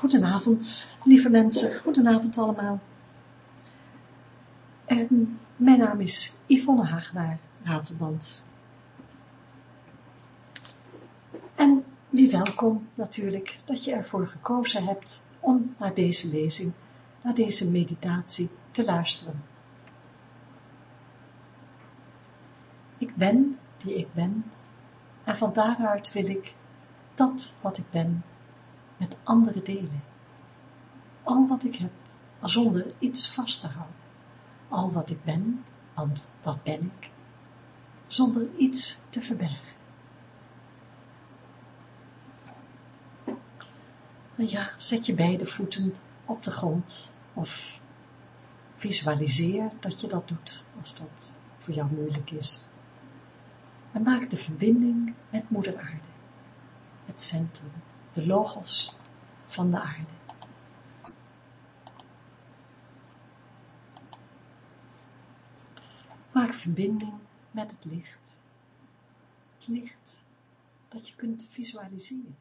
Goedenavond, lieve mensen. Goedenavond allemaal. Um, mijn naam is Yvonne Hagenaar, Ratelband. En wie welkom natuurlijk dat je ervoor gekozen hebt om naar deze lezing, naar deze meditatie te luisteren. Ik ben die ik ben en van daaruit wil ik dat wat ik ben met anderen delen. Al wat ik heb, zonder iets vast te houden. Al wat ik ben, want dat ben ik, zonder iets te verbergen. Ja, zet je beide voeten op de grond of visualiseer dat je dat doet, als dat voor jou moeilijk is. En maak de verbinding met moeder aarde, het centrum de logos van de aarde. Maak verbinding met het licht. Het licht dat je kunt visualiseren.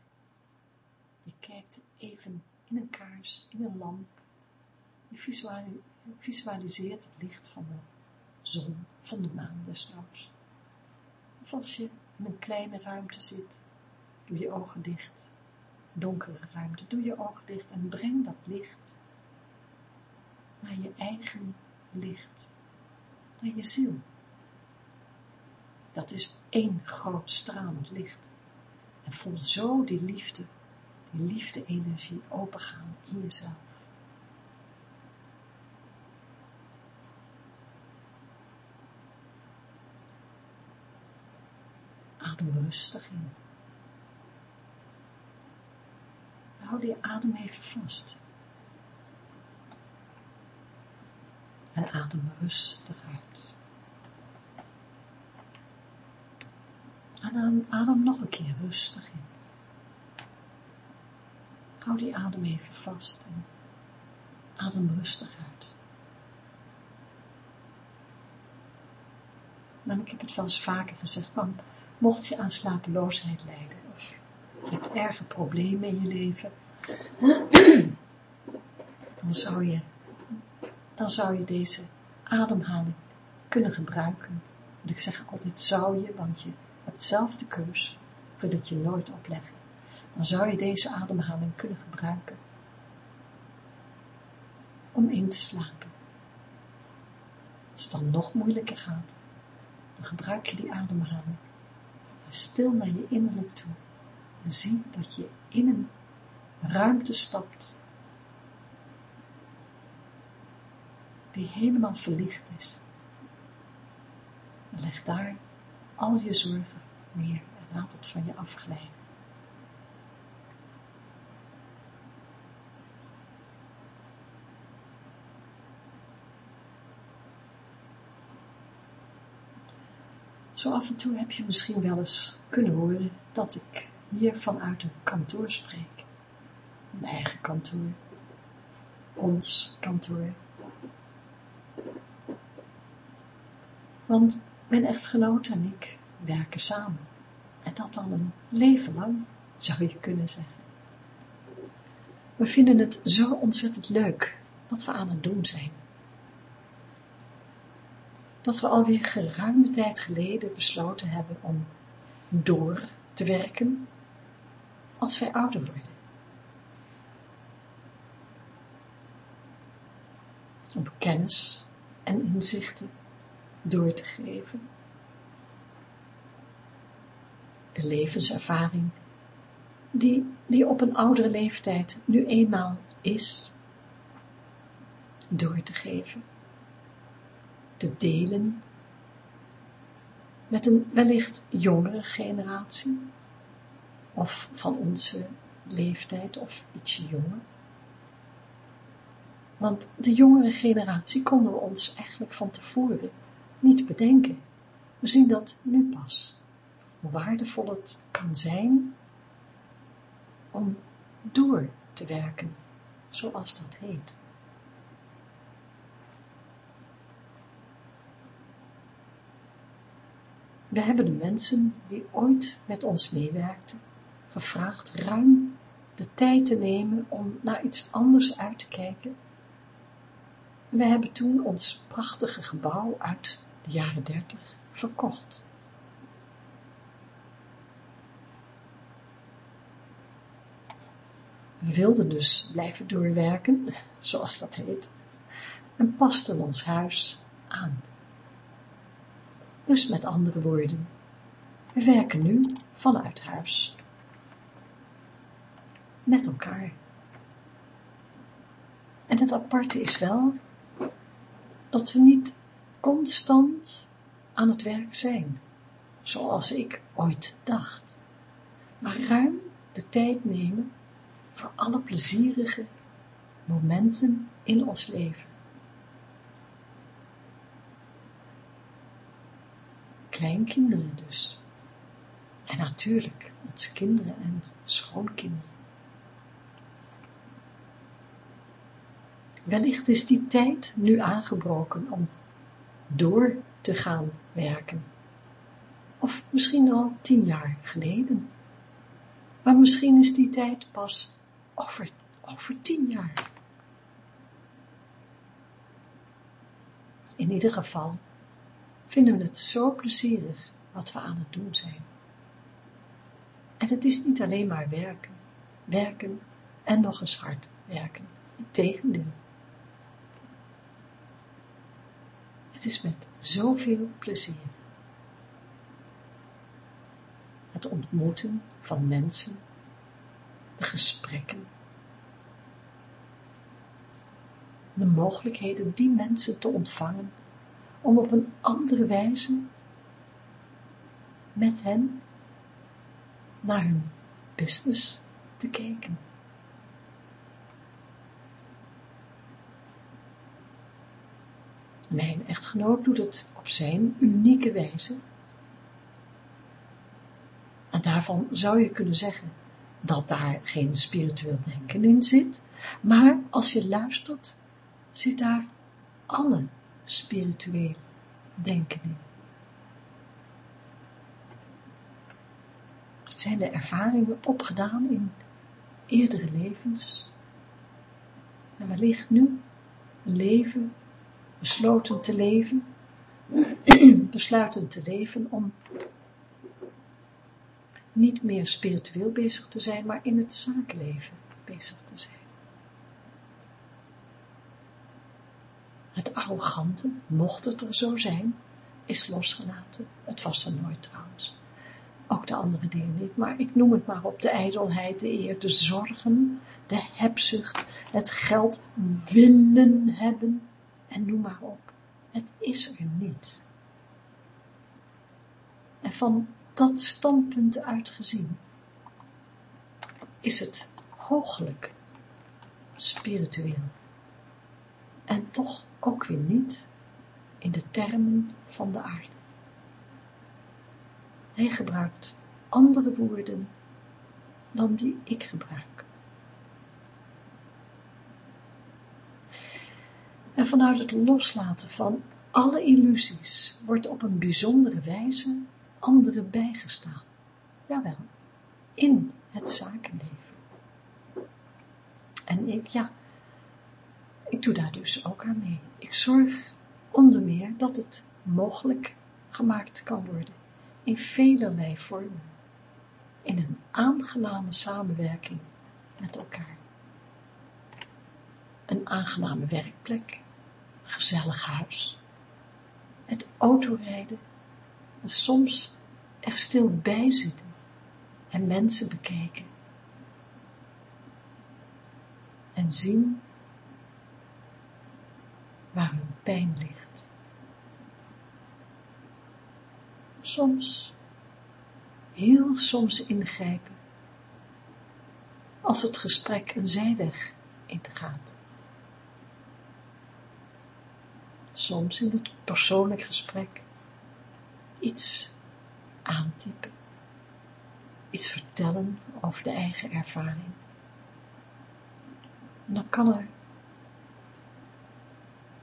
Je kijkt even in een kaars, in een lamp. Je visualiseert het licht van de zon, van de maan desnoods. Of als je in een kleine ruimte zit, doe je ogen dicht donkere ruimte. Doe je ogen dicht en breng dat licht naar je eigen licht, naar je ziel. Dat is één groot stralend licht. En voel zo die liefde, die liefde-energie opengaan in jezelf. Adem rustig in. Hou die adem even vast. En adem rustig uit. En dan adem nog een keer rustig in. Hou die adem even vast en adem rustig uit. En ik heb het wel eens vaker gezegd, mocht je aan slapeloosheid lijden, of erge problemen in je leven, dan zou je, dan zou je deze ademhaling kunnen gebruiken. Want ik zeg altijd zou je, want je hebt zelf de keus, wil het je nooit opleggen. Dan zou je deze ademhaling kunnen gebruiken om in te slapen. Als het dan nog moeilijker gaat, dan gebruik je die ademhaling. En stil naar je innerlijk toe en zie dat je in een ruimte stapt, die helemaal verlicht is. En leg daar al je zorgen neer en laat het van je afglijden. Zo af en toe heb je misschien wel eens kunnen horen dat ik hier vanuit een kantoor spreek. Mijn eigen kantoor. Ons kantoor. Want mijn echtgenoot en ik werken samen. En dat al een leven lang, zou je kunnen zeggen. We vinden het zo ontzettend leuk wat we aan het doen zijn. Dat we alweer geruime tijd geleden besloten hebben om door te werken als wij ouder worden. Om kennis en inzichten door te geven. De levenservaring die, die op een oudere leeftijd nu eenmaal is, door te geven, te delen met een wellicht jongere generatie, of van onze leeftijd of ietsje jonger. Want de jongere generatie konden we ons eigenlijk van tevoren niet bedenken. We zien dat nu pas. Hoe waardevol het kan zijn om door te werken, zoals dat heet. We hebben de mensen die ooit met ons meewerkten, gevraagd ruim de tijd te nemen om naar iets anders uit te kijken. we hebben toen ons prachtige gebouw uit de jaren dertig verkocht. We wilden dus blijven doorwerken, zoals dat heet, en pasten ons huis aan. Dus met andere woorden, we werken nu vanuit huis. Met elkaar. En het aparte is wel dat we niet constant aan het werk zijn, zoals ik ooit dacht, maar ruim de tijd nemen voor alle plezierige momenten in ons leven. Kleinkinderen dus. En natuurlijk onze kinderen en schoonkinderen. Wellicht is die tijd nu aangebroken om door te gaan werken. Of misschien al tien jaar geleden. Maar misschien is die tijd pas over, over tien jaar. In ieder geval vinden we het zo plezierig wat we aan het doen zijn. En het is niet alleen maar werken, werken en nog eens hard werken. Integendeel. Het is met zoveel plezier. Het ontmoeten van mensen, de gesprekken, de mogelijkheden die mensen te ontvangen, om op een andere wijze met hen naar hun business te kijken. Mijn echtgenoot doet het op zijn unieke wijze. En daarvan zou je kunnen zeggen dat daar geen spiritueel denken in zit, maar als je luistert, zit daar alle spiritueel denken in. Het zijn de ervaringen opgedaan in eerdere levens en wellicht nu een leven besloten te leven, besluiten te leven om niet meer spiritueel bezig te zijn, maar in het zakenleven bezig te zijn. Het arrogante, mocht het er zo zijn, is losgelaten. Het was er nooit trouwens. Ook de andere dingen niet, maar ik noem het maar op de ijdelheid, de eer, de zorgen, de hebzucht, het geld willen hebben, en noem maar op. Het is er niet. En van dat standpunt uitgezien is het hooglijk spiritueel. En toch ook weer niet in de termen van de aarde. Hij gebruikt andere woorden dan die ik gebruik. En vanuit het loslaten van alle illusies wordt op een bijzondere wijze anderen bijgestaan. Jawel, in het zakenleven. En ik, ja, ik doe daar dus ook aan mee. Ik zorg onder meer dat het mogelijk gemaakt kan worden in velelei vormen, in een aangename samenwerking met elkaar. Een aangename werkplek, gezellig huis, het autorijden en soms er stil bij zitten en mensen bekijken en zien waar hun pijn ligt. Soms, heel soms ingrijpen, als het gesprek een zijweg ingaat. Soms in het persoonlijk gesprek iets aantypen, iets vertellen over de eigen ervaring. En dan kan er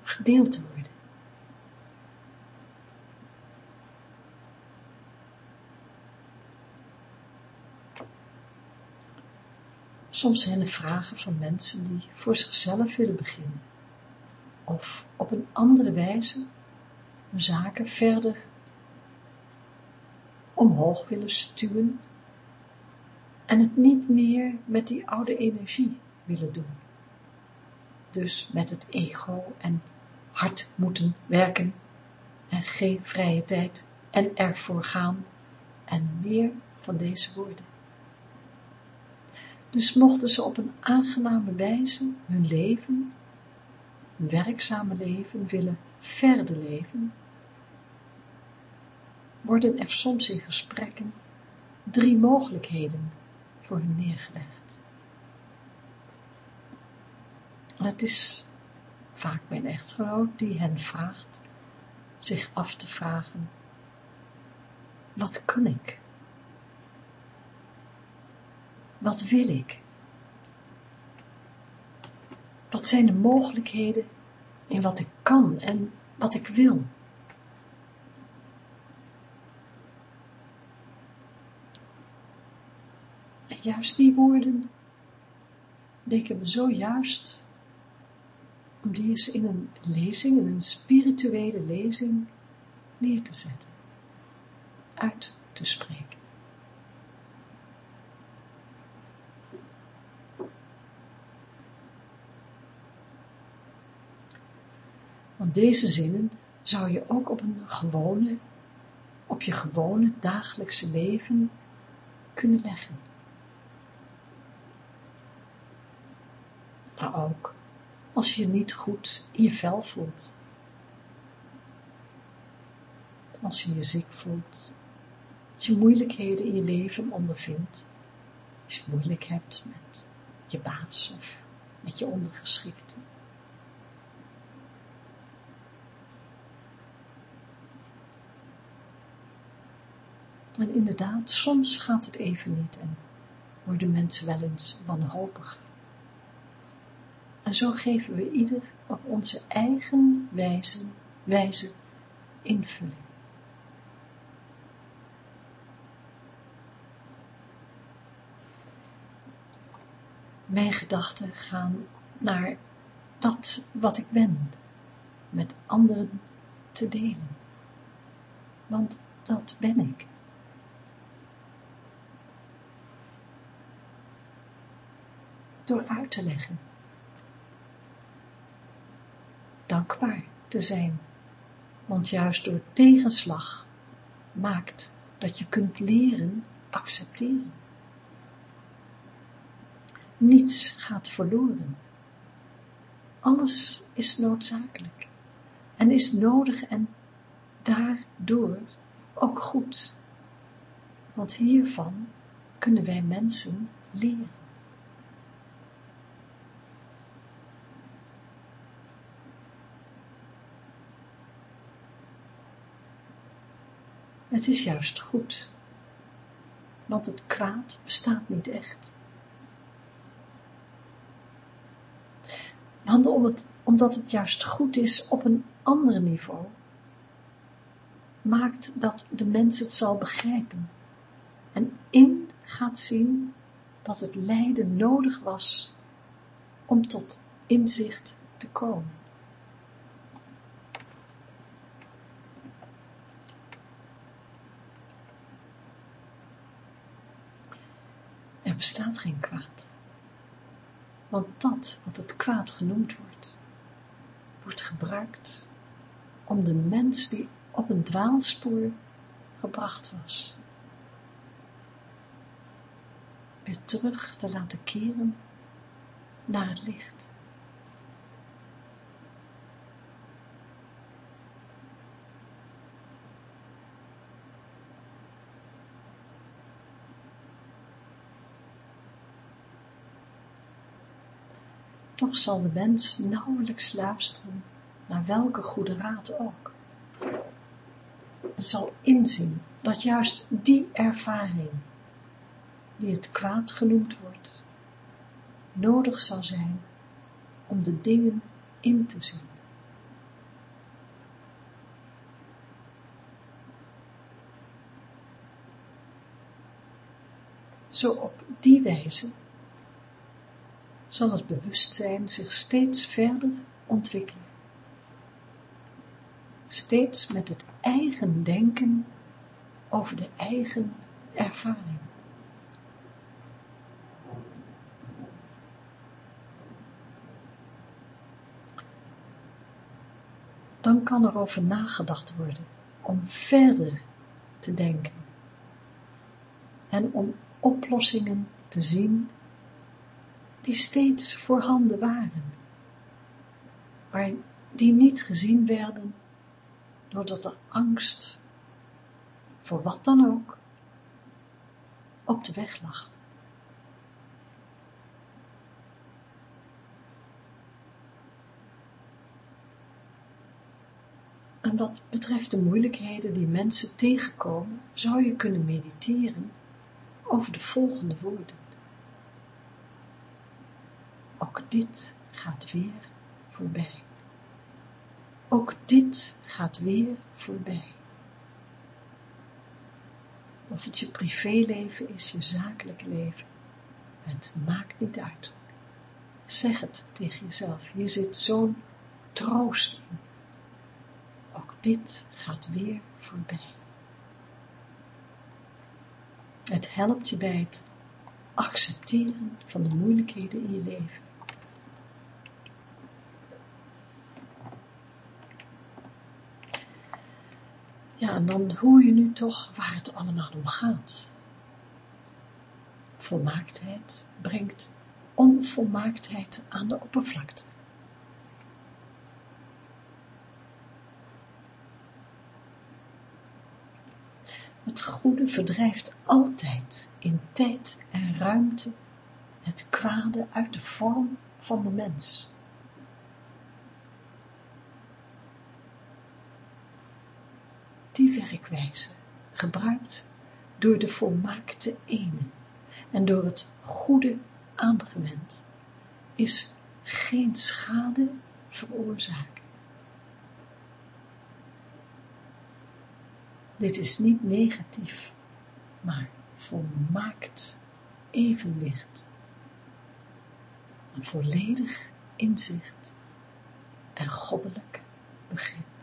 gedeeld worden. Soms zijn er vragen van mensen die voor zichzelf willen beginnen, of op een andere wijze zaken verder omhoog willen stuwen en het niet meer met die oude energie willen doen. Dus met het ego en hard moeten werken en geen vrije tijd en ervoor gaan en meer van deze woorden. Dus mochten ze op een aangename wijze hun leven, werkzame leven willen verder leven, worden er soms in gesprekken drie mogelijkheden voor hen neergelegd. het is vaak mijn echtgenoot die hen vraagt zich af te vragen, wat kan ik? Wat wil ik? Wat zijn de mogelijkheden in wat ik kan en wat ik wil? En juist die woorden leken me zo juist om die eens in een lezing, in een spirituele lezing neer te zetten, uit te spreken. Deze zinnen zou je ook op een gewone, op je gewone dagelijkse leven kunnen leggen. Maar ook als je je niet goed in je vel voelt. Als je je ziek voelt. Als je moeilijkheden in je leven ondervindt. Als je moeilijk hebt met je baas of met je ondergeschikte. En inderdaad, soms gaat het even niet en worden mensen wel eens wanhopig. En zo geven we ieder op onze eigen wijze, wijze invulling. Mijn gedachten gaan naar dat wat ik ben, met anderen te delen. Want dat ben ik. Door uit te leggen dankbaar te zijn, want juist door tegenslag maakt dat je kunt leren accepteren. Niets gaat verloren. Alles is noodzakelijk en is nodig en daardoor ook goed. Want hiervan kunnen wij mensen leren. Het is juist goed, want het kwaad bestaat niet echt. Want omdat het juist goed is op een ander niveau, maakt dat de mens het zal begrijpen en in gaat zien dat het lijden nodig was om tot inzicht te komen. Er bestaat geen kwaad. Want dat wat het kwaad genoemd wordt, wordt gebruikt om de mens die op een dwaalspoor gebracht was, weer terug te laten keren naar het licht. Zal de mens nauwelijks luisteren naar welke goede raad ook. Het zal inzien dat juist die ervaring, die het kwaad genoemd wordt, nodig zal zijn om de dingen in te zien. Zo op die wijze zal het bewustzijn zich steeds verder ontwikkelen. Steeds met het eigen denken over de eigen ervaring. Dan kan er over nagedacht worden om verder te denken en om oplossingen te zien die steeds voorhanden waren, maar die niet gezien werden doordat er angst, voor wat dan ook, op de weg lag. En wat betreft de moeilijkheden die mensen tegenkomen, zou je kunnen mediteren over de volgende woorden. Ook dit gaat weer voorbij. Ook dit gaat weer voorbij. Of het je privéleven is, je zakelijk leven, het maakt niet uit. Zeg het tegen jezelf, hier zit zo'n troost in. Ook dit gaat weer voorbij. Het helpt je bij het accepteren van de moeilijkheden in je leven. Ja, en dan hoor je nu toch waar het allemaal om gaat. Volmaaktheid brengt onvolmaaktheid aan de oppervlakte. Het goede verdrijft altijd in tijd en ruimte het kwade uit de vorm van de mens. Die werkwijze, gebruikt door de volmaakte ene en door het goede aangewend, is geen schade veroorzaakt. Dit is niet negatief, maar volmaakt evenwicht. Een volledig inzicht en goddelijk begrip.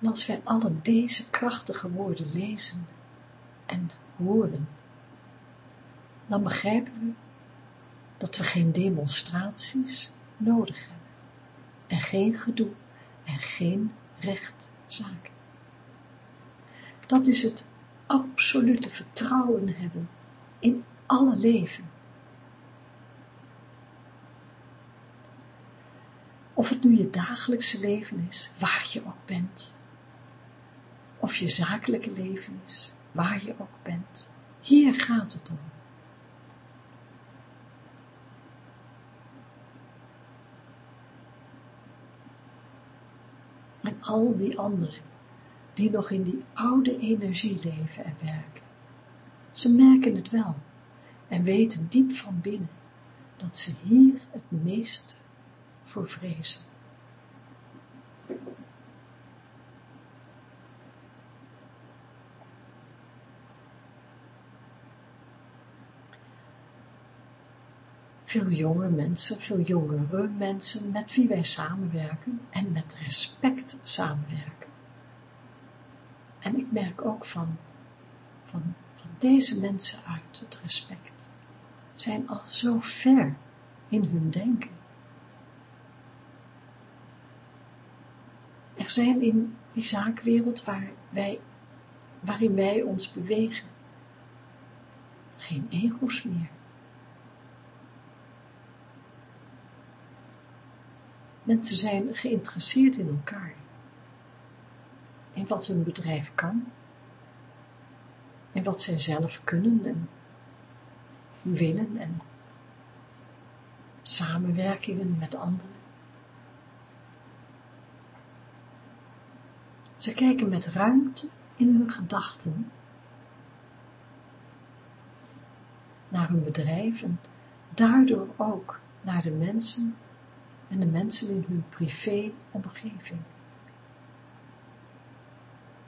En als wij alle deze krachtige woorden lezen en horen, dan begrijpen we dat we geen demonstraties nodig hebben en geen gedoe en geen rechtszaken. Dat is het absolute vertrouwen hebben in alle leven. Of het nu je dagelijkse leven is, waar je ook bent, of je zakelijke leven is, waar je ook bent, hier gaat het om. En al die anderen, die nog in die oude energie leven en werken. Ze merken het wel en weten diep van binnen dat ze hier het meest voor vrezen. Veel jonge mensen, veel jongere mensen met wie wij samenwerken en met respect samenwerken. En ik merk ook van, van, deze mensen uit het respect, zijn al zo ver in hun denken. Er zijn in die zaakwereld waar wij, waarin wij ons bewegen, geen ego's meer Mensen zijn geïnteresseerd in elkaar. In wat hun bedrijf kan. En wat zij zelf kunnen en willen en samenwerkingen met anderen. Ze kijken met ruimte in hun gedachten naar hun bedrijf en daardoor ook naar de mensen en de mensen in hun privé-omgeving.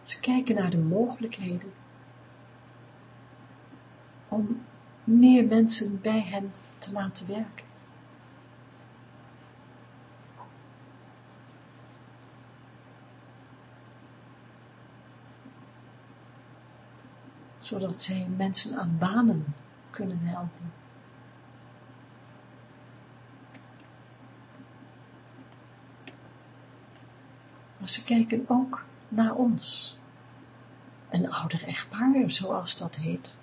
Ze kijken naar de mogelijkheden om meer mensen bij hen te laten werken. Zodat zij mensen aan banen kunnen helpen. Maar ze kijken ook naar ons. Een ouder echtpaar, zoals dat heet.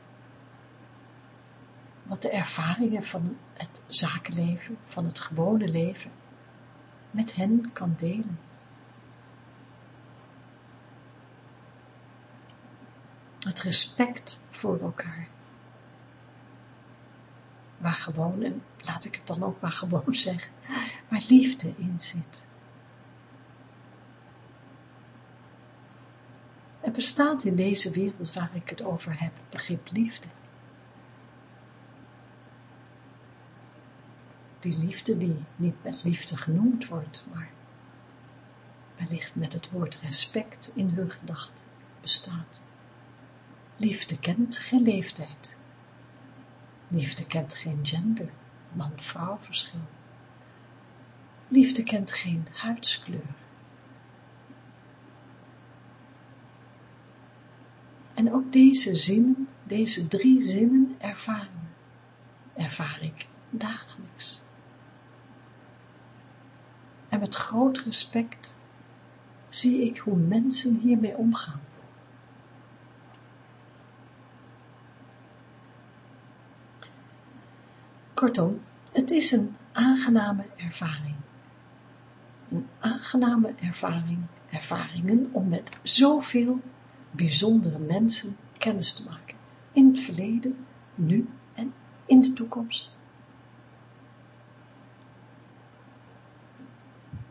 Wat de ervaringen van het zakenleven, van het gewone leven, met hen kan delen. Het respect voor elkaar. Waar gewoon, en laat ik het dan ook maar gewoon zeggen, waar liefde in zit. Er bestaat in deze wereld waar ik het over heb, begrip liefde. Die liefde die niet met liefde genoemd wordt, maar wellicht met het woord respect in hun gedachten bestaat. Liefde kent geen leeftijd. Liefde kent geen gender, man-vrouw verschil. Liefde kent geen huidskleur. En ook deze zinnen, deze drie zinnen ervaren, ervaar ik dagelijks. En met groot respect zie ik hoe mensen hiermee omgaan. Kortom, het is een aangename ervaring. Een aangename ervaring, ervaringen om met zoveel bijzondere mensen kennis te maken. In het verleden, nu en in de toekomst.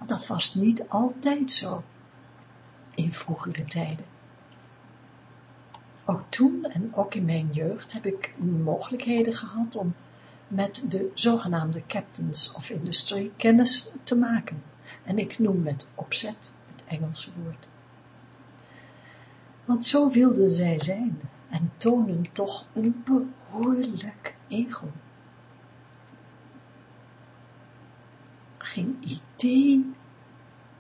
Dat was niet altijd zo in vroegere tijden. Ook toen en ook in mijn jeugd heb ik mogelijkheden gehad om met de zogenaamde captains of industry kennis te maken. En ik noem met opzet het Engelse woord want zo wilden zij zijn en tonen toch een behoorlijk ego. Geen idee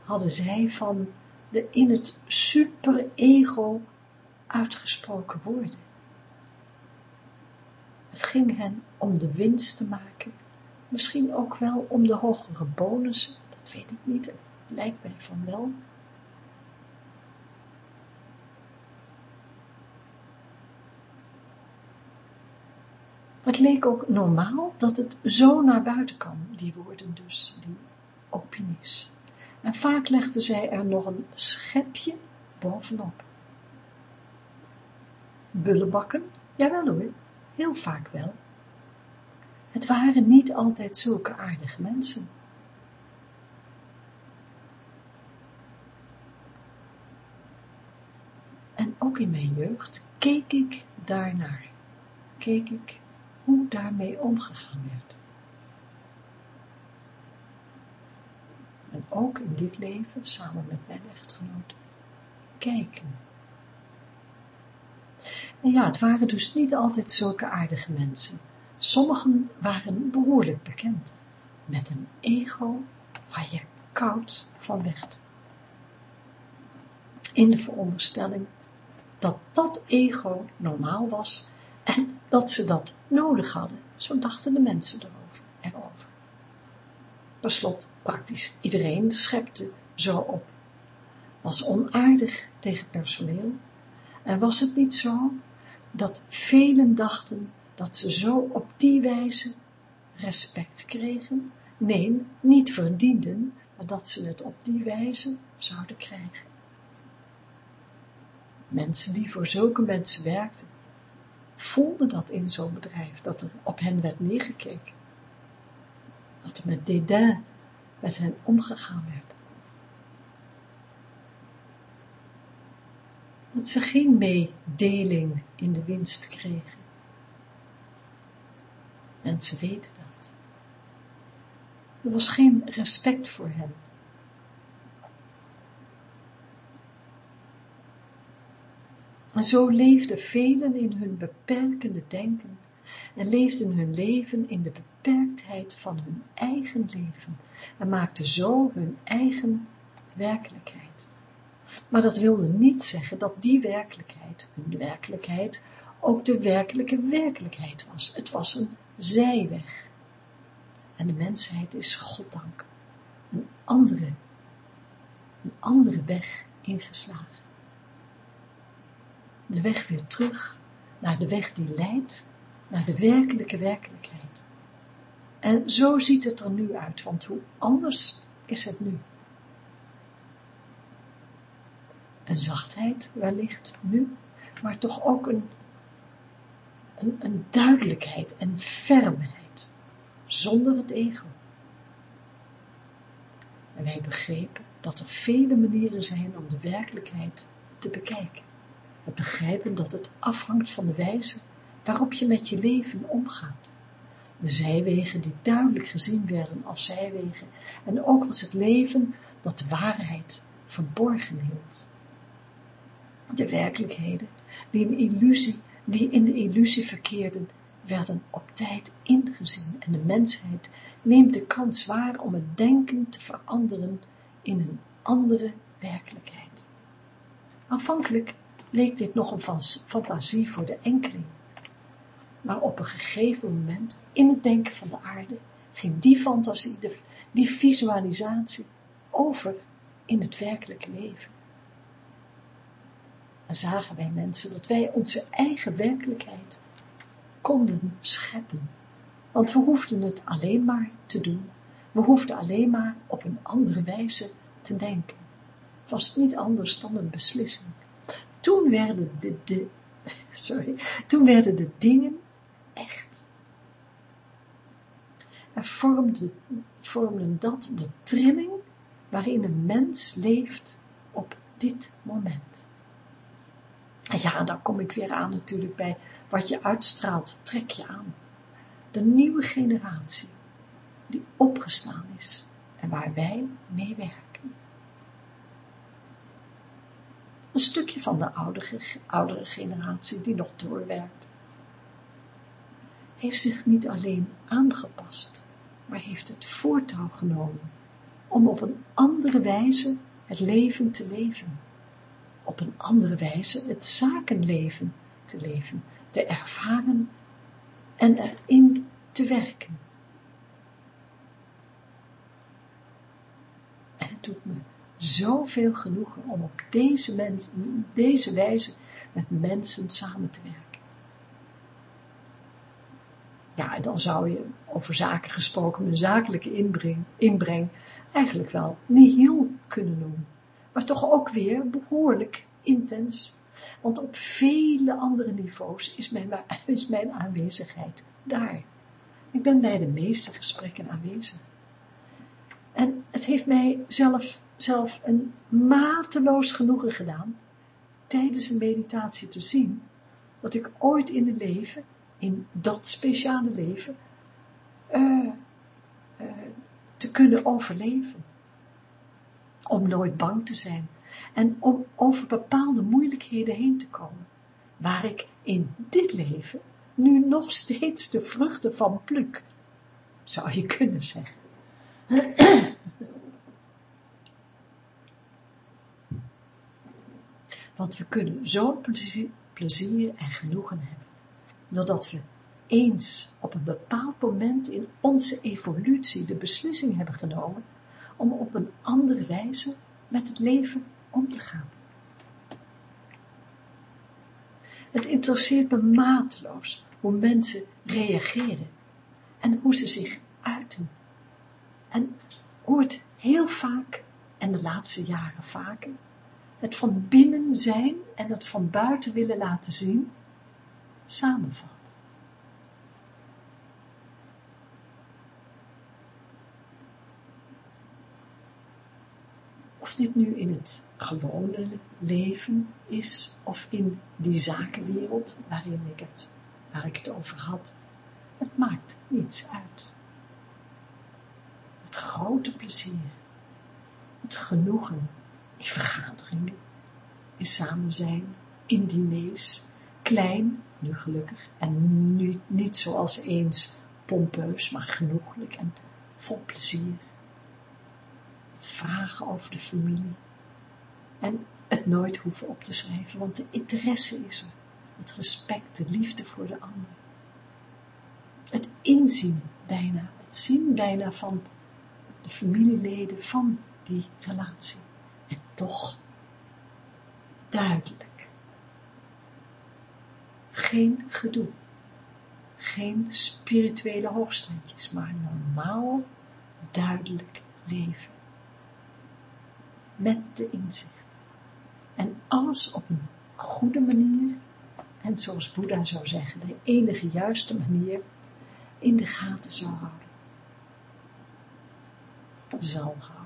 hadden zij van de in het super-ego uitgesproken woorden. Het ging hen om de winst te maken, misschien ook wel om de hogere bonussen, dat weet ik niet, het lijkt mij van wel, het leek ook normaal dat het zo naar buiten kwam, die woorden dus, die opinies. En vaak legden zij er nog een schepje bovenop. Bullebakken? Jawel hoor, heel vaak wel. Het waren niet altijd zulke aardige mensen. En ook in mijn jeugd keek ik daarnaar. Keek ik hoe daarmee omgegaan werd. En ook in dit leven, samen met mijn echtgenoot, kijken. En ja, het waren dus niet altijd zulke aardige mensen. Sommigen waren behoorlijk bekend, met een ego waar je koud van werd. In de veronderstelling dat dat ego normaal was en dat ze dat nodig hadden. Zo dachten de mensen erover. erover. Per slot, praktisch iedereen schepte zo op. Was onaardig tegen personeel. En was het niet zo dat velen dachten dat ze zo op die wijze respect kregen? Nee, niet verdienden, maar dat ze het op die wijze zouden krijgen. Mensen die voor zulke mensen werkten, voelde dat in zo'n bedrijf, dat er op hen werd neergekeken. Dat er met dédain met hen omgegaan werd. Dat ze geen meedeling in de winst kregen. Mensen weten dat. Er was geen respect voor hen. En zo leefden velen in hun beperkende denken en leefden hun leven in de beperktheid van hun eigen leven en maakten zo hun eigen werkelijkheid. Maar dat wilde niet zeggen dat die werkelijkheid, hun werkelijkheid, ook de werkelijke werkelijkheid was. Het was een zijweg. En de mensheid is goddank een andere, een andere weg ingeslagen. De weg weer terug naar de weg die leidt naar de werkelijke werkelijkheid. En zo ziet het er nu uit, want hoe anders is het nu? Een zachtheid wellicht nu, maar toch ook een, een, een duidelijkheid en fermheid, zonder het ego. En wij begrepen dat er vele manieren zijn om de werkelijkheid te bekijken. We begrijpen dat het afhangt van de wijze waarop je met je leven omgaat. De zijwegen die duidelijk gezien werden als zijwegen en ook als het leven dat de waarheid verborgen hield. De werkelijkheden die in, illusie, die in de illusie verkeerden, werden op tijd ingezien en de mensheid neemt de kans waar om het denken te veranderen in een andere werkelijkheid. Aanvankelijk leek dit nog een fantasie voor de enkeling, maar op een gegeven moment, in het denken van de aarde, ging die fantasie, die visualisatie, over in het werkelijke leven. En zagen wij mensen dat wij onze eigen werkelijkheid konden scheppen. Want we hoefden het alleen maar te doen. We hoefden alleen maar op een andere wijze te denken. Het was niet anders dan een beslissing. Toen werden de, de sorry, toen werden de dingen echt. En vormde, vormden dat de trilling waarin een mens leeft op dit moment. En ja, dan kom ik weer aan natuurlijk bij wat je uitstraalt, trek je aan. De nieuwe generatie die opgestaan is en waar wij mee werken. Een stukje van de oudere, oudere generatie die nog doorwerkt heeft zich niet alleen aangepast, maar heeft het voortouw genomen om op een andere wijze het leven te leven. Op een andere wijze het zakenleven te leven, te ervaren en erin te werken. En het doet me zoveel genoegen om op deze, mens, deze wijze met mensen samen te werken. Ja, dan zou je over zaken gesproken, een zakelijke inbreng, inbreng, eigenlijk wel nihil kunnen noemen. Maar toch ook weer behoorlijk intens. Want op vele andere niveaus is mijn, is mijn aanwezigheid daar. Ik ben bij de meeste gesprekken aanwezig. En het heeft mij zelf, zelf een mateloos genoegen gedaan, tijdens een meditatie te zien, dat ik ooit in het leven in dat speciale leven uh, uh, te kunnen overleven. Om nooit bang te zijn en om over bepaalde moeilijkheden heen te komen, waar ik in dit leven nu nog steeds de vruchten van pluk, zou je kunnen zeggen. Want we kunnen zo'n plezier, en genoegen hebben doordat we eens op een bepaald moment in onze evolutie de beslissing hebben genomen om op een andere wijze met het leven om te gaan. Het interesseert me mateloos hoe mensen reageren en hoe ze zich uiten. En hoe het heel vaak, en de laatste jaren vaker, het van binnen zijn en het van buiten willen laten zien, samenvat. Of dit nu in het gewone leven is, of in die zakenwereld waarin ik het, waar ik het over had, het maakt niets uit. het grote plezier, het genoegen in vergaderingen, in samen zijn, in diners, klein, nu gelukkig, en nu niet zoals eens pompeus, maar genoeglijk en vol plezier. Vragen over de familie en het nooit hoeven op te schrijven, want de interesse is er, het respect, de liefde voor de ander. Het inzien bijna, het zien bijna van de familieleden van die relatie. En toch duidelijk. Geen gedoe. Geen spirituele hoogstandjes, maar normaal, duidelijk leven. Met de inzicht. En alles op een goede manier, en zoals Boeddha zou zeggen, de enige juiste manier, in de gaten zou houden. Zal houden.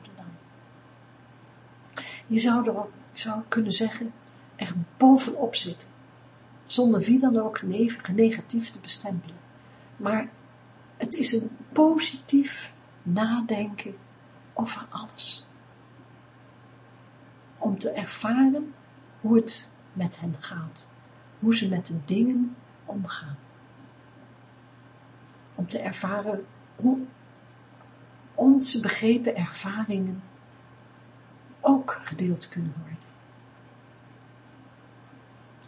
Je zou er zou kunnen zeggen, er bovenop zitten, zonder wie dan ook negatief te bestempelen. Maar het is een positief nadenken over alles. Om te ervaren hoe het met hen gaat, hoe ze met de dingen omgaan om te ervaren hoe onze begrepen ervaringen ook gedeeld kunnen worden.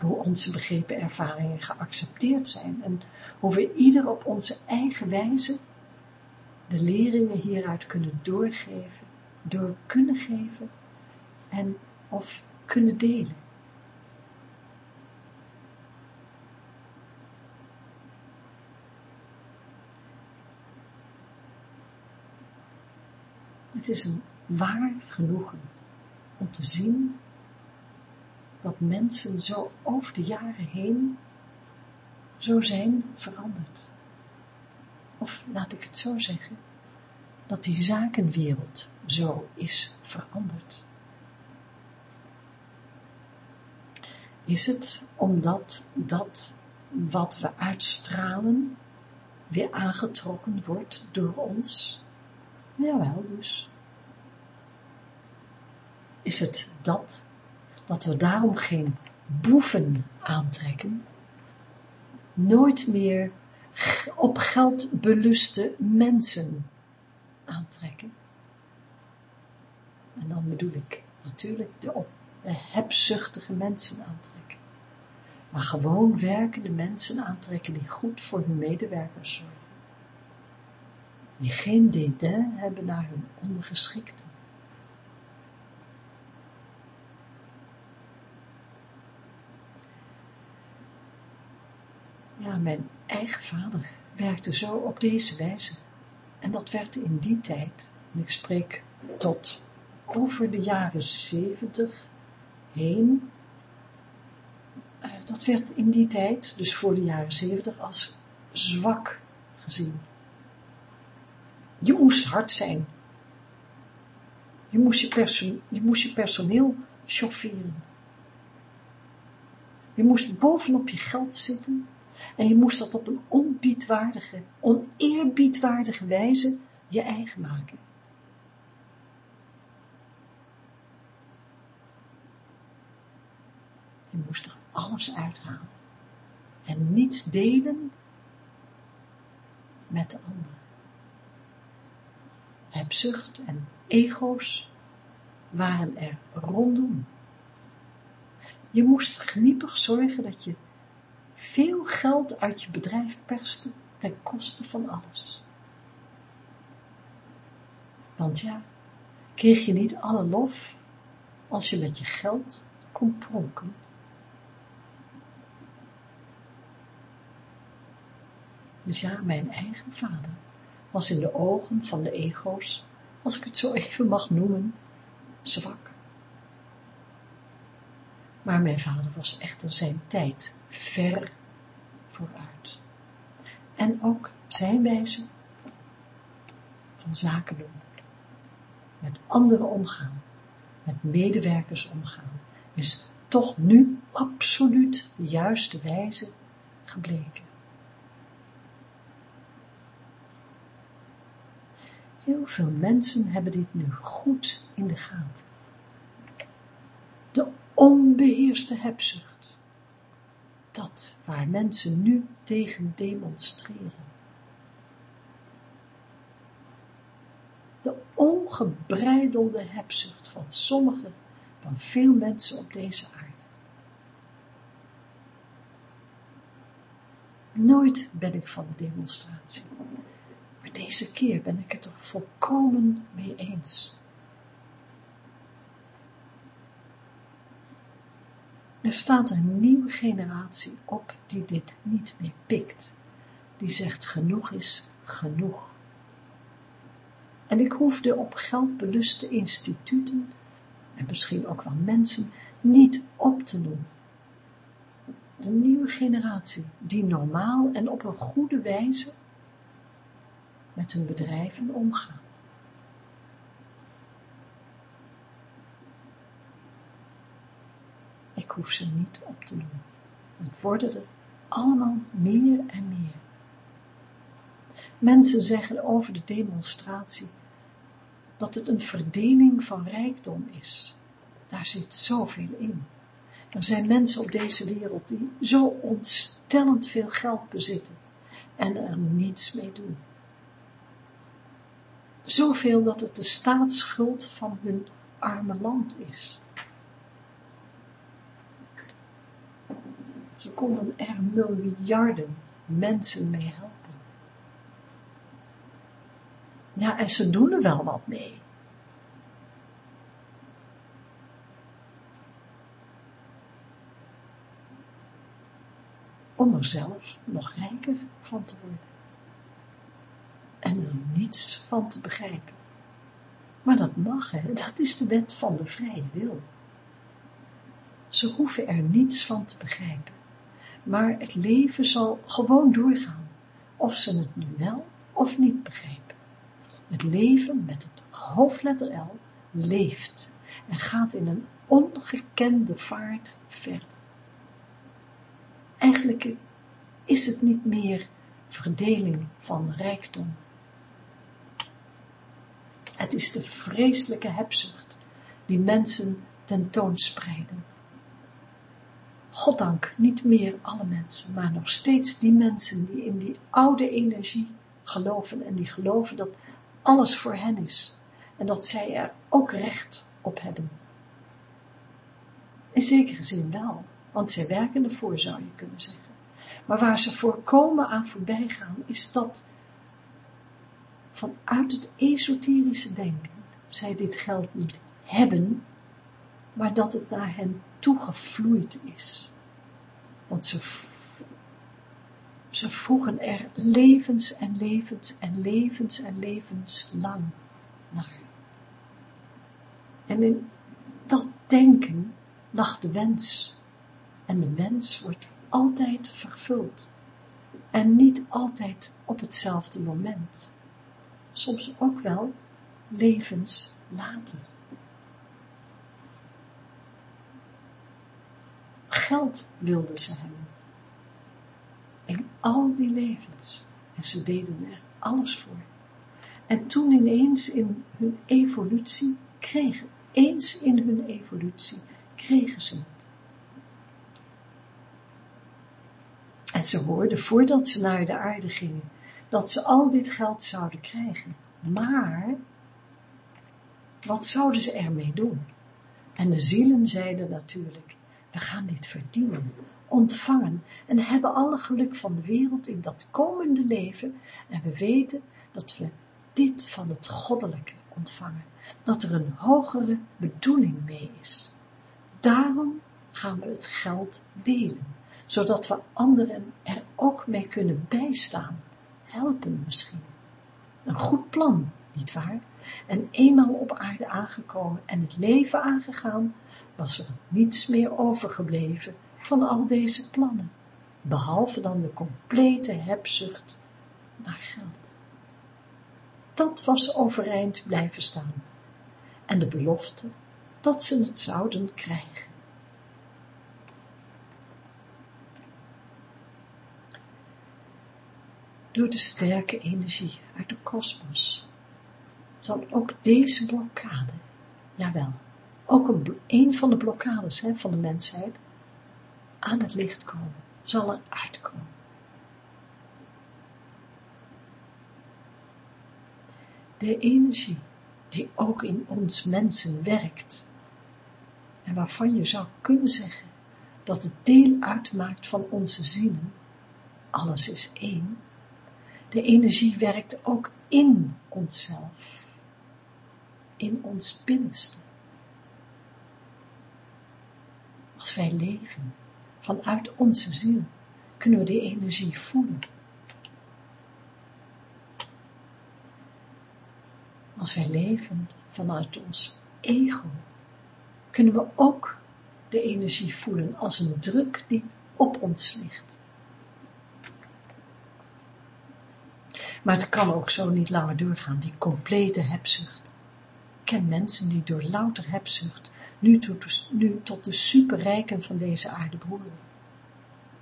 Hoe onze begrepen ervaringen geaccepteerd zijn en hoe we ieder op onze eigen wijze de leringen hieruit kunnen doorgeven, door kunnen geven en of kunnen delen. Het is een waar genoegen om te zien dat mensen zo over de jaren heen zo zijn veranderd. Of laat ik het zo zeggen, dat die zakenwereld zo is veranderd. Is het omdat dat wat we uitstralen weer aangetrokken wordt door ons? Jawel dus is het dat, dat we daarom geen boeven aantrekken, nooit meer op geld beluste mensen aantrekken. En dan bedoel ik natuurlijk de, op, de hebzuchtige mensen aantrekken. Maar gewoon werkende mensen aantrekken die goed voor hun medewerkers zorgen. Die geen dédain hebben naar hun ondergeschikten. Ja, mijn eigen vader werkte zo op deze wijze. En dat werd in die tijd, en ik spreek tot over de jaren zeventig heen, eh, dat werd in die tijd, dus voor de jaren zeventig, als zwak gezien. Je moest hard zijn. Je moest je, je, moest je personeel chaufferen. Je moest bovenop je geld zitten en je moest dat op een onbiedwaardige, oneerbiedwaardige wijze je eigen maken. Je moest er alles uithalen. En niets delen met de anderen. Hebzucht en ego's waren er rondom. Je moest geniepig zorgen dat je veel geld uit je bedrijf perste ten koste van alles. Want ja, kreeg je niet alle lof als je met je geld kon pronken. Dus ja, mijn eigen vader was in de ogen van de ego's, als ik het zo even mag noemen, zwak. Maar mijn vader was echter zijn tijd ver vooruit. En ook zijn wijze van zaken doen. Met anderen omgaan. Met medewerkers omgaan. Is toch nu absoluut de juiste wijze gebleken. Heel veel mensen hebben dit nu goed in de gaten. Onbeheerste hebzucht. Dat waar mensen nu tegen demonstreren. De ongebreidelde hebzucht van sommige, van veel mensen op deze aarde. Nooit ben ik van de demonstratie, maar deze keer ben ik het er volkomen mee eens. Er staat een nieuwe generatie op die dit niet meer pikt. Die zegt genoeg is genoeg. En ik hoef de op geld beluste instituten, en misschien ook wel mensen, niet op te noemen. De nieuwe generatie, die normaal en op een goede wijze met hun bedrijven omgaan. Ik hoef ze niet op te noemen. Het worden er allemaal meer en meer. Mensen zeggen over de demonstratie dat het een verdeling van rijkdom is. Daar zit zoveel in. Er zijn mensen op deze wereld die zo ontstellend veel geld bezitten en er niets mee doen. Zoveel dat het de staatsschuld van hun arme land is. Ze konden er miljarden mensen mee helpen. Ja, en ze doen er wel wat mee. Om er zelf nog rijker van te worden. En er niets van te begrijpen. Maar dat mag, hè? dat is de wet van de vrije wil. Ze hoeven er niets van te begrijpen. Maar het leven zal gewoon doorgaan, of ze het nu wel of niet begrijpen. Het leven met het hoofdletter L leeft en gaat in een ongekende vaart verder. Eigenlijk is het niet meer verdeling van rijkdom. Het is de vreselijke hebzucht die mensen tentoonspreiden. Goddank niet meer alle mensen, maar nog steeds die mensen die in die oude energie geloven en die geloven dat alles voor hen is en dat zij er ook recht op hebben. In zekere zin wel, want zij werken ervoor zou je kunnen zeggen. Maar waar ze voorkomen aan voorbij gaan, is dat vanuit het esoterische denken zij dit geld niet hebben, maar dat het naar hen toegevloeid is. Want ze, ze vroegen er levens en levens en levens en levens lang naar. En in dat denken lag de wens. En de wens wordt altijd vervuld. En niet altijd op hetzelfde moment. Soms ook wel levens later. Geld wilden ze hebben. In al die levens. En ze deden er alles voor. En toen ineens in hun evolutie kregen, eens in hun evolutie, kregen ze het. En ze hoorden voordat ze naar de aarde gingen, dat ze al dit geld zouden krijgen. Maar, wat zouden ze ermee doen? En de zielen zeiden natuurlijk, we gaan dit verdienen, ontvangen en hebben alle geluk van de wereld in dat komende leven en we weten dat we dit van het goddelijke ontvangen, dat er een hogere bedoeling mee is. Daarom gaan we het geld delen, zodat we anderen er ook mee kunnen bijstaan, helpen misschien. Een goed plan, nietwaar? En eenmaal op aarde aangekomen en het leven aangegaan, was er niets meer overgebleven van al deze plannen, behalve dan de complete hebzucht naar geld. Dat was overeind blijven staan en de belofte dat ze het zouden krijgen. Door de sterke energie uit de kosmos zal ook deze blokkade, jawel, ook een, van de blokkades hè, van de mensheid, aan het licht komen, zal er uitkomen. De energie die ook in ons mensen werkt en waarvan je zou kunnen zeggen dat het deel uitmaakt van onze zielen, alles is één, de energie werkt ook in onszelf, in ons binnenste. Als wij leven vanuit onze ziel, kunnen we die energie voelen. Als wij leven vanuit ons ego, kunnen we ook de energie voelen als een druk die op ons ligt. Maar het kan ook zo niet langer doorgaan, die complete hebzucht. Ken mensen die door louter hebzucht nu tot, nu tot de superrijken van deze aarde behoren.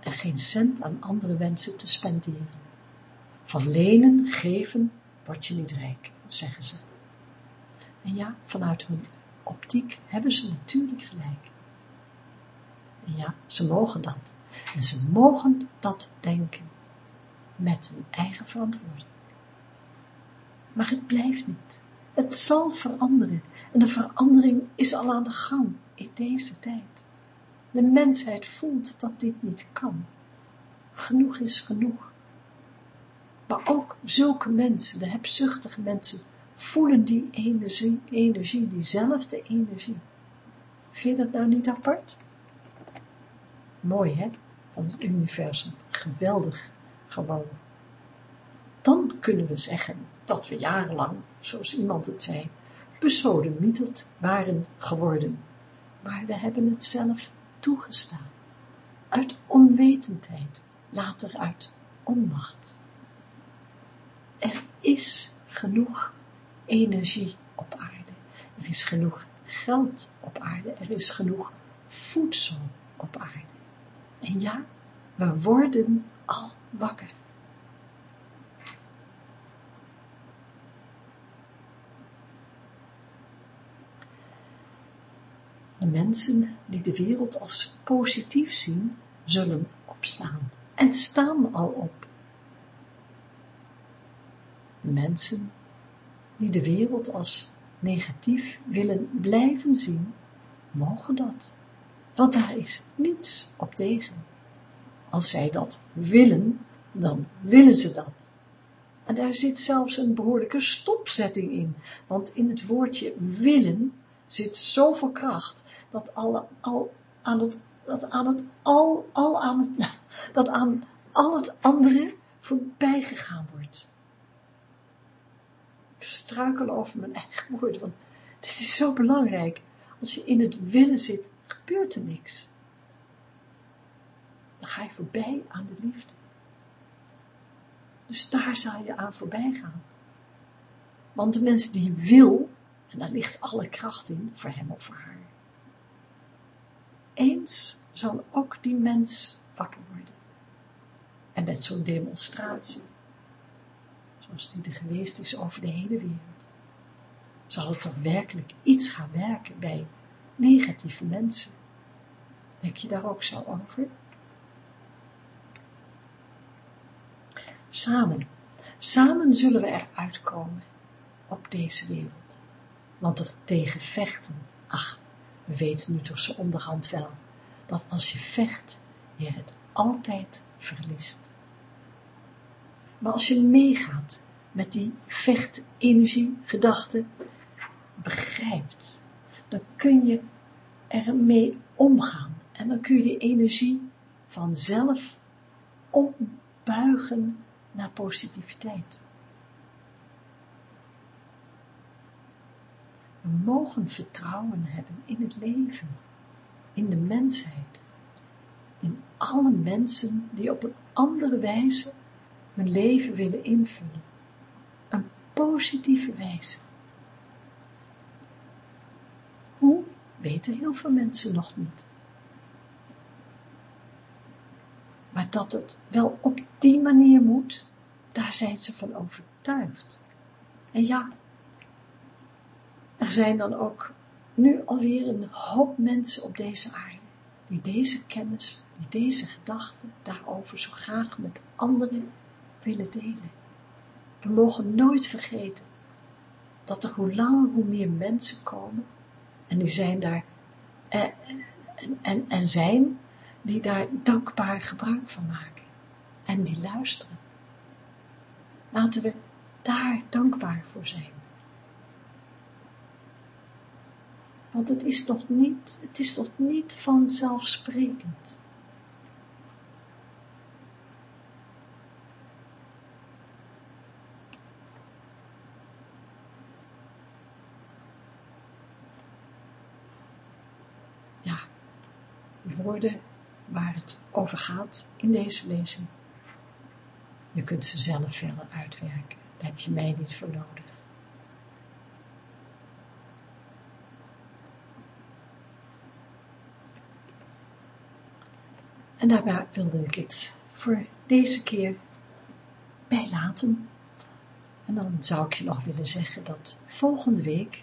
En geen cent aan andere wensen te spenderen. Van lenen, geven, word je niet rijk, zeggen ze. En ja, vanuit hun optiek hebben ze natuurlijk gelijk. En ja, ze mogen dat. En ze mogen dat denken. Met hun eigen verantwoording. Maar het blijft niet. Het zal veranderen. En de verandering is al aan de gang in deze tijd. De mensheid voelt dat dit niet kan. Genoeg is genoeg. Maar ook zulke mensen, de hebzuchtige mensen, voelen die energie, energie, diezelfde energie. Vind je dat nou niet apart? Mooi hè, van het universum. Geweldig gewoon. Dan kunnen we zeggen dat we jarenlang, zoals iemand het zei, besodemieterd waren geworden. Maar we hebben het zelf toegestaan. Uit onwetendheid, later uit onmacht. Er is genoeg energie op aarde. Er is genoeg geld op aarde. Er is genoeg voedsel op aarde. En ja, we worden al wakker. De mensen die de wereld als positief zien, zullen opstaan en staan al op. De mensen die de wereld als negatief willen blijven zien, mogen dat, want daar is niets op tegen. Als zij dat willen, dan willen ze dat. En daar zit zelfs een behoorlijke stopzetting in, want in het woordje willen zit zoveel kracht, dat, alle, al, aan het, dat aan het, al, al aan het, dat aan al het andere voorbij gegaan wordt. Ik struikel over mijn eigen woorden, want dit is zo belangrijk. Als je in het willen zit, gebeurt er niks. Dan ga je voorbij aan de liefde. Dus daar zal je aan voorbij gaan. Want de mens die wil, en daar ligt alle kracht in, voor hem of voor haar. Eens zal ook die mens wakker worden. En met zo'n demonstratie, zoals die er geweest is over de hele wereld, zal het toch werkelijk iets gaan werken bij negatieve mensen. Denk je daar ook zo over? Samen, samen zullen we eruit komen op deze wereld. Want er tegen vechten, ach, we weten nu toch zo onderhand wel, dat als je vecht, je het altijd verliest. Maar als je meegaat met die vechtenergie, gedachte, begrijpt, dan kun je ermee omgaan. En dan kun je die energie vanzelf ombuigen naar positiviteit. We mogen vertrouwen hebben in het leven, in de mensheid, in alle mensen die op een andere wijze hun leven willen invullen. Een positieve wijze. Hoe, weten heel veel mensen nog niet. Maar dat het wel op die manier moet, daar zijn ze van overtuigd. En ja, er zijn dan ook nu alweer een hoop mensen op deze aarde, die deze kennis, die deze gedachten daarover zo graag met anderen willen delen. We mogen nooit vergeten dat er hoe langer hoe meer mensen komen en die zijn daar en, en, en, en zijn die daar dankbaar gebruik van maken en die luisteren. Laten we daar dankbaar voor zijn. Want het is nog niet, het is nog niet vanzelfsprekend. Ja, die woorden waar het over gaat in deze lezing. Je kunt ze zelf verder uitwerken. Daar heb je mij niet voor nodig. En daarbij wilde ik het voor deze keer bij laten. En dan zou ik je nog willen zeggen dat volgende week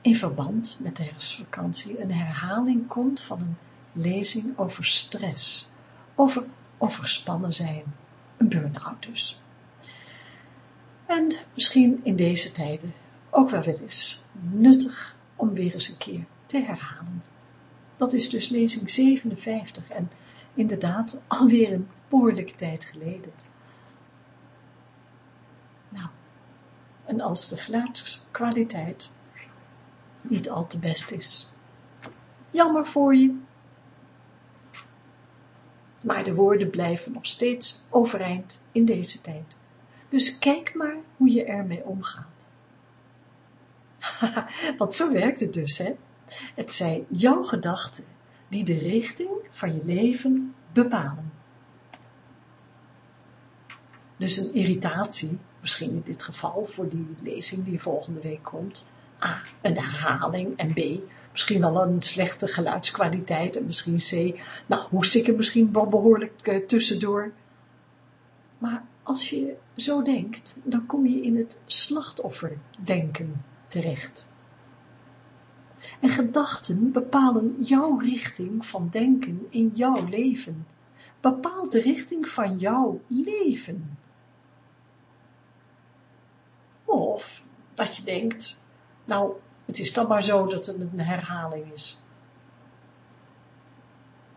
in verband met de herfstvakantie een herhaling komt van een lezing over stress, over overspannen zijn, een burn-out dus. En misschien in deze tijden ook wel weer eens nuttig om weer eens een keer te herhalen. Dat is dus lezing 57 en inderdaad alweer een behoorlijke tijd geleden. Nou, en als de geluidskwaliteit niet al te best is, jammer voor je, maar de woorden blijven nog steeds overeind in deze tijd. Dus kijk maar hoe je ermee omgaat. Want zo werkt het dus, hè. Het zijn jouw gedachten die de richting van je leven bepalen. Dus een irritatie, misschien in dit geval voor die lezing die volgende week komt, A, een herhaling en B, misschien wel een slechte geluidskwaliteit en misschien C, nou hoest ik er misschien wel behoorlijk uh, tussendoor. Maar als je zo denkt, dan kom je in het slachtofferdenken terecht. En gedachten bepalen jouw richting van denken in jouw leven. Bepaalt de richting van jouw leven. Of dat je denkt, nou, het is dan maar zo dat het een herhaling is.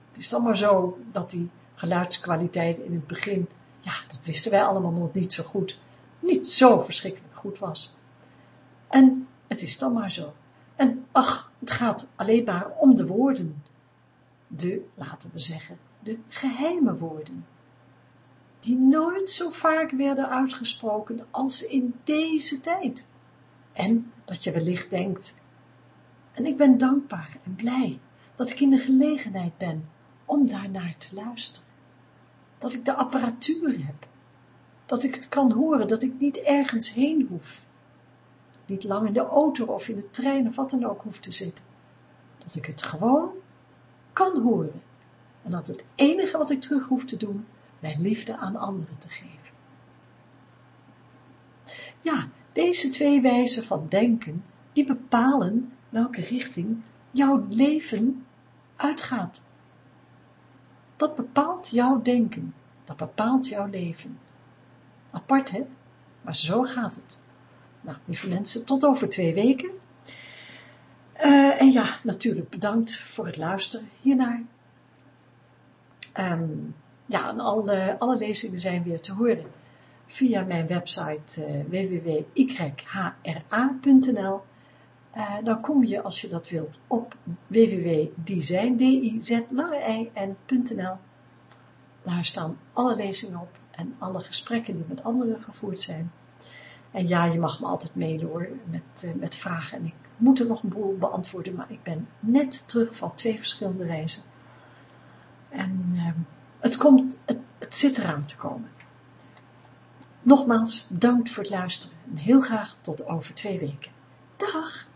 Het is dan maar zo dat die geluidskwaliteit in het begin, ja, dat wisten wij allemaal nog niet zo goed, niet zo verschrikkelijk goed was. En het is dan maar zo. En ach, het gaat alleen maar om de woorden. De, laten we zeggen, de geheime woorden. Die nooit zo vaak werden uitgesproken als in deze tijd. En dat je wellicht denkt, en ik ben dankbaar en blij dat ik in de gelegenheid ben om daarnaar te luisteren. Dat ik de apparatuur heb. Dat ik het kan horen, dat ik niet ergens heen hoef niet lang in de auto of in de trein of wat dan ook hoef te zitten. Dat ik het gewoon kan horen. En dat het enige wat ik terug hoef te doen, mijn liefde aan anderen te geven. Ja, deze twee wijzen van denken, die bepalen welke richting jouw leven uitgaat. Dat bepaalt jouw denken, dat bepaalt jouw leven. Apart, hè? Maar zo gaat het. Nou, lieve mensen, tot over twee weken. Uh, en ja, natuurlijk bedankt voor het luisteren hiernaar. Um, ja, en alle, alle lezingen zijn weer te horen via mijn website uh, www.yhra.nl. Uh, dan kom je, als je dat wilt, op www.design.nl. Daar staan alle lezingen op en alle gesprekken die met anderen gevoerd zijn. En ja, je mag me altijd hoor, met, uh, met vragen. En ik moet er nog een boel beantwoorden, maar ik ben net terug van twee verschillende reizen. En uh, het, komt, het, het zit eraan te komen. Nogmaals, bedankt voor het luisteren en heel graag tot over twee weken. Dag!